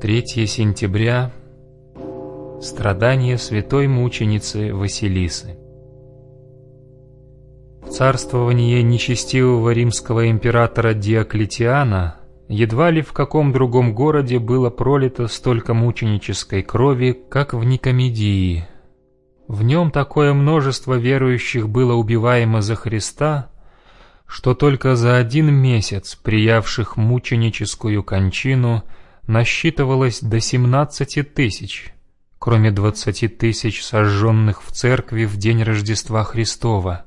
3 сентября. Страдания святой мученицы Василисы. В царствование нечестивого римского императора Диоклетиана едва ли в каком другом городе было пролито столько мученической крови, как в Никомедии. В нем такое множество верующих было убиваемо за Христа, что только за один месяц приявших мученическую кончину – насчитывалось до 17 тысяч, кроме 20 тысяч сожженных в церкви в день Рождества Христова.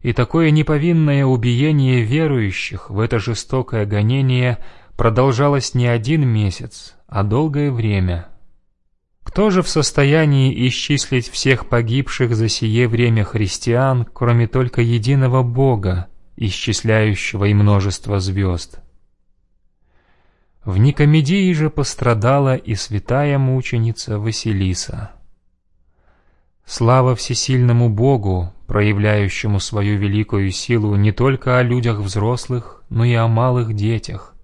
И такое неповинное убиение верующих в это жестокое гонение продолжалось не один месяц, а долгое время. Кто же в состоянии исчислить всех погибших за сие время христиан, кроме только единого Бога, исчисляющего и множество звезд? В Никомедии же пострадала и святая мученица Василиса. Слава всесильному Богу, проявляющему свою великую силу не только о людях взрослых, но и о малых детях.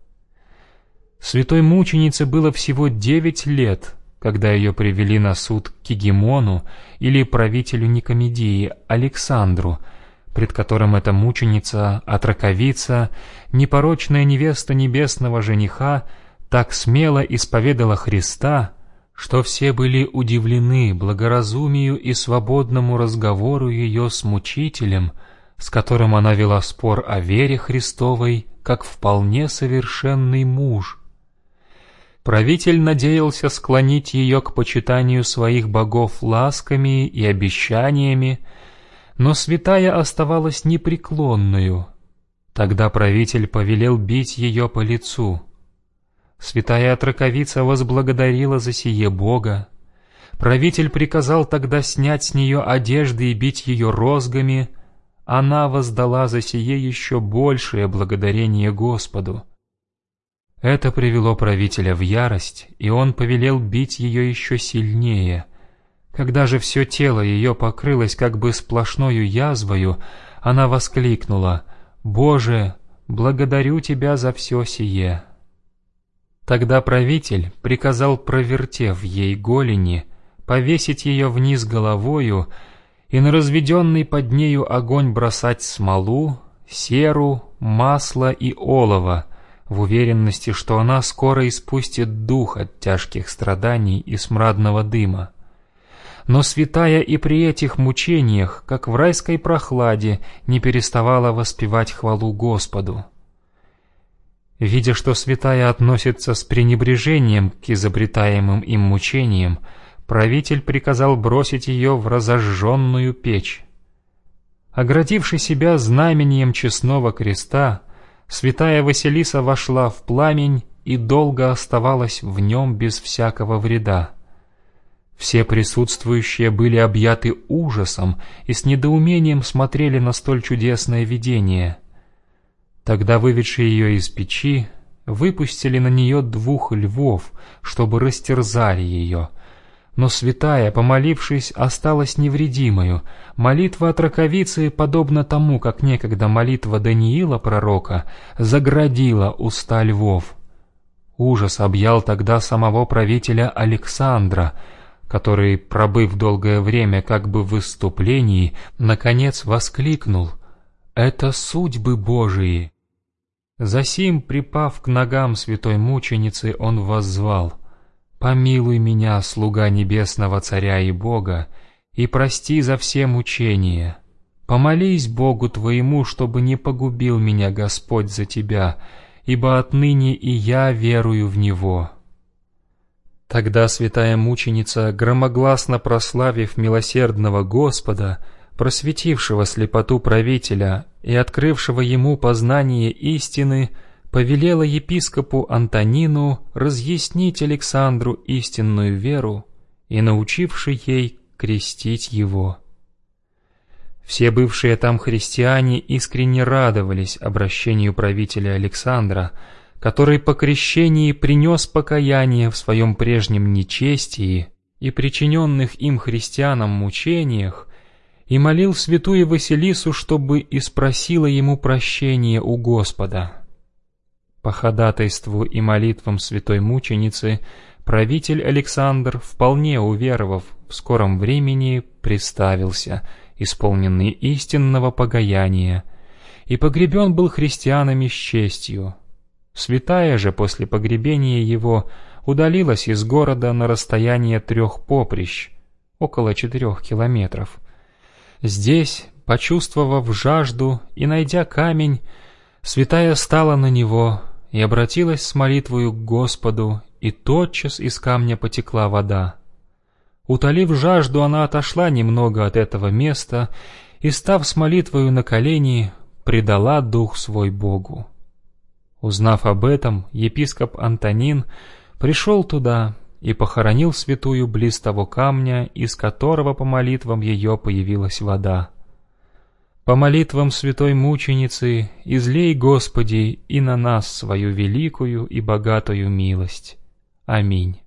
Святой мученице было всего девять лет, когда ее привели на суд к Кигемону или правителю Никомедии Александру – пред которым эта мученица, отраковица, непорочная невеста небесного жениха, так смело исповедала Христа, что все были удивлены благоразумию и свободному разговору ее с мучителем, с которым она вела спор о вере Христовой, как вполне совершенный муж. Правитель надеялся склонить ее к почитанию своих богов ласками и обещаниями, но святая оставалась непреклонную. Тогда правитель повелел бить ее по лицу. Святая отраковица возблагодарила за сие Бога. Правитель приказал тогда снять с нее одежды и бить ее розгами. Она воздала за сие еще большее благодарение Господу. Это привело правителя в ярость, и он повелел бить ее еще сильнее — когда же все тело ее покрылось как бы сплошною язвою, она воскликнула «Боже, благодарю Тебя за все сие». Тогда правитель приказал, провертев ей голени, повесить ее вниз головою и на разведенный под нею огонь бросать смолу, серу, масло и олово, в уверенности, что она скоро испустит дух от тяжких страданий и смрадного дыма но святая и при этих мучениях, как в райской прохладе, не переставала воспевать хвалу Господу. Видя, что святая относится с пренебрежением к изобретаемым им мучениям, правитель приказал бросить ее в разожженную печь. Оградивши себя знамением честного креста, святая Василиса вошла в пламень и долго оставалась в нем без всякого вреда. Все присутствующие были объяты ужасом и с недоумением смотрели на столь чудесное видение. Тогда, выведшие ее из печи, выпустили на нее двух львов, чтобы растерзали ее. Но святая, помолившись, осталась невредимою. Молитва от раковицы, подобно тому, как некогда молитва Даниила пророка, заградила уста львов. Ужас объял тогда самого правителя Александра — который, пробыв долгое время как бы в выступлении, наконец воскликнул «Это судьбы Божии!» Засим, припав к ногам святой мученицы, он воззвал «Помилуй меня, слуга небесного царя и Бога, и прости за все мучения. Помолись Богу твоему, чтобы не погубил меня Господь за тебя, ибо отныне и я верую в Него». Тогда святая мученица, громогласно прославив милосердного Господа, просветившего слепоту правителя и открывшего ему познание истины, повелела епископу Антонину разъяснить Александру истинную веру и научивший ей крестить его. Все бывшие там христиане искренне радовались обращению правителя Александра, который по крещении принес покаяние в своем прежнем нечестии и причиненных им христианам мучениях, и молил святую Василису, чтобы и спросила ему прощения у Господа. По ходатайству и молитвам святой мученицы правитель Александр, вполне уверовав, в скором времени приставился, исполненный истинного погояния, и погребен был христианами с честью. Святая же после погребения его удалилась из города на расстояние трех поприщ, около четырех километров. Здесь, почувствовав жажду и найдя камень, святая стала на него и обратилась с молитвою к Господу, и тотчас из камня потекла вода. Утолив жажду, она отошла немного от этого места и, став с молитвою на колени, предала дух свой Богу. Узнав об этом, епископ Антонин пришел туда и похоронил святую близ того камня, из которого по молитвам ее появилась вода. По молитвам святой мученицы излей, Господи, и на нас свою великую и богатую милость. Аминь.